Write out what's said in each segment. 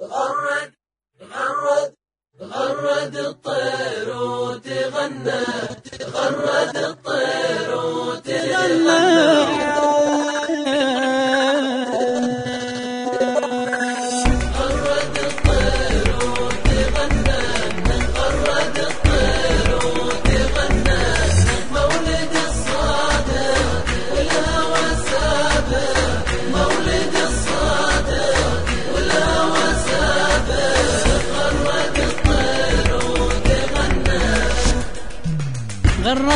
غرد غرد غرد الطير وتغنى غرد الطير وتغنى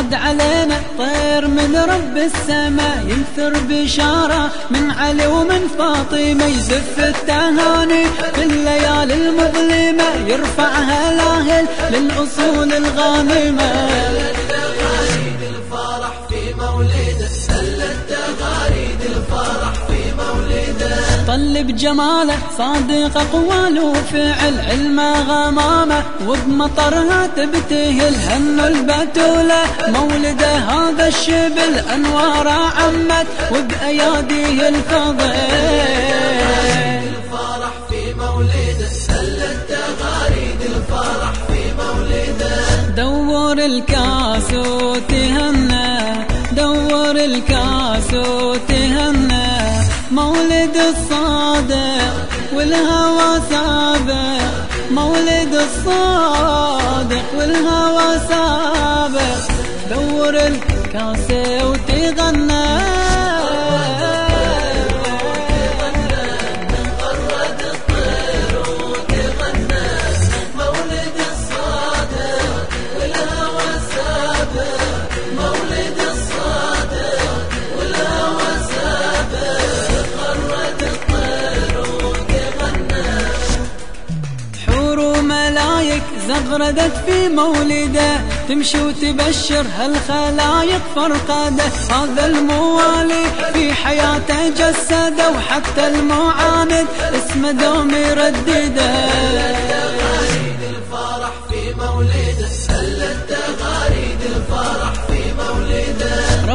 غرد علينا طير من رب السماء ينثر بشارة من علي ومن فاطمة يزف التهاني في الليالي المظلمة يرفعها لاهل للأصول الغانمة. الفرح في مولده. مولده طلب جماله صادق أقوال وفعل علمه غمامة وبمطرها تبتهل هن البتولة. مولده هذا الشبل أنواره عمت وبأياديه مولده دور الكاس وتهنى دور الكاس وتهنى مولد الصادق والهوى سابق. مولد الصادق والهوى سابق. دور الكاس وتغنى زغردت في مولده تمشي وتبشر هالخلايق فرقده. هذا الموالي في حياته جسده وحتى المعاند اسمه دوم يردده.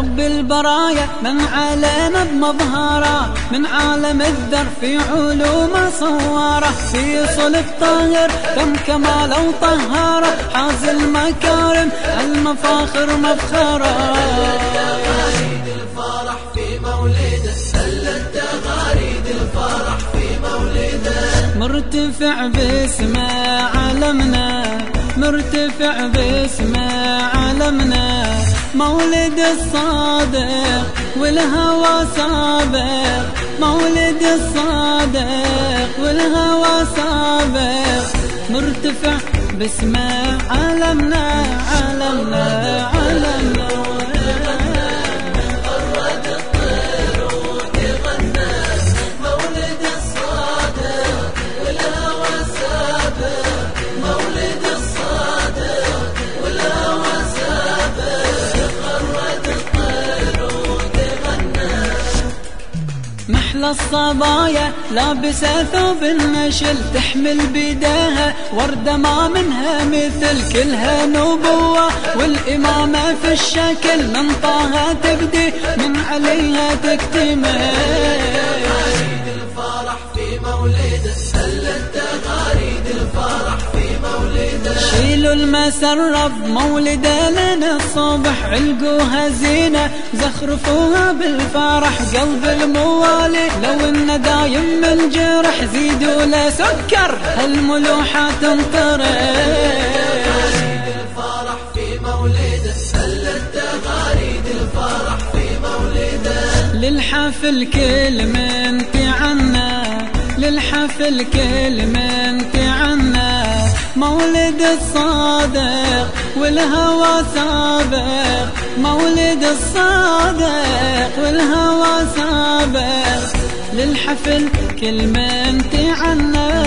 رب البرايا من علينا بمظهره من عالم الذر في علومه صوره في صلب طاهر كم كمال وطهاره حاز المكارم المفاخر مفخرة. الفرح في مولده الفرح في مولده مرتفع باسمه علمنا مرتفع باسمه علمنا مولد الصادق والهوى سابق. مولد الصادق والهوى سابق. مرتفع باسمه علمنا علمنا علمنا محلى الصبايا لابسة ثوب النشل تحمل بيديها وردة ما منها مثل كلها نبوة. والإمامة في الشكل من طه تبدي من عليها تكتمل. الفرح في التغاريد الفرح في مولده شيلوا المسرة بمولده لنا الصبح علقوها زينة زخرفوها بالفرح قلب الموالي لو ان دايم من جرح زيدوا له سكر هالملوحة تنطرح. الفرح في مولده الفرح في مولده للحفل كل من تعنا للحفل كل من تعنا مولد الصادق والهوى سابق. مولد الصادق والهوى سابق. للحفل كل من تعنا